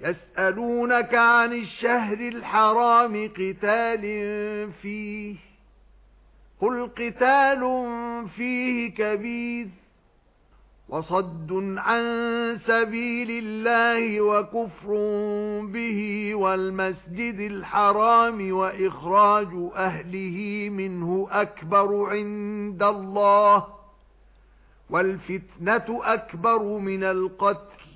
يَسْأَلُونَكَ عَنِ الشَّهْرِ الْحَرَامِ قِتَالٍ فِيهِ قُلْ قِتَالٌ فِيهِ كَبِيرٌ وَصَدٌّ عَن سَبِيلِ اللَّهِ وَكُفْرٌ بِهِ وَالْمَسْجِدِ الْحَرَامِ وَإِخْرَاجُ أَهْلِهِ مِنْهُ أَكْبَرُ عِندَ اللَّهِ وَالْفِتْنَةُ أَكْبَرُ مِنَ الْقَتْلِ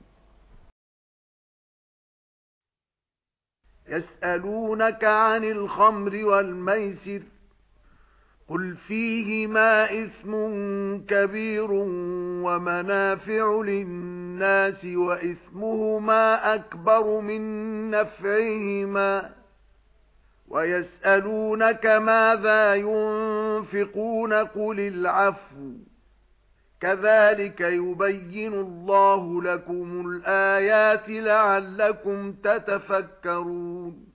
يَسْأَلُونَكَ عَنِ الْخَمْرِ وَالْمَيْسِرِ قُلْ فِيهِمَا إِثْمٌ كَبِيرٌ وَمَنَافِعُ لِلنَّاسِ وَإِثْمُهُمَا أَكْبَرُ مِنْ نَفْعِهِمَا وَيَسْأَلُونَكَ مَاذَا يُنْفِقُونَ قُلِ الْعَفْوَ كَذَلِكَ يُبَيِّنُ اللَّهُ لَكُمُ الْآيَاتِ لَعَلَّكُمْ تَتَفَكَّرُونَ.